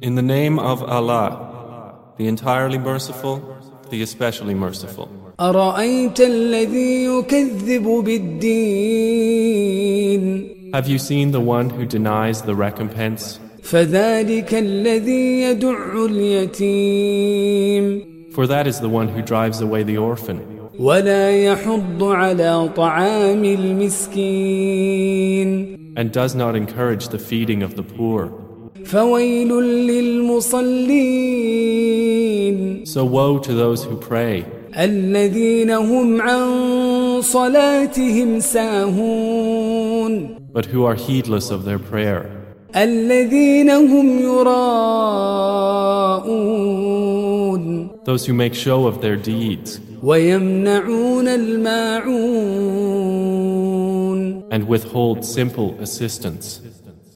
In the name of Allah, the entirely merciful, the especially merciful. Have you seen the one who denies the recompense? For that is the one who drives away the orphan and does not encourage the feeding of the poor. فويل للمصلين So woe to those who pray, الذين هم عن صلاتهم ساهون but who are heedless of their prayer, الذين هم يراءون those who make show of their deeds, ويمنعون الماعون and withhold simple assistance.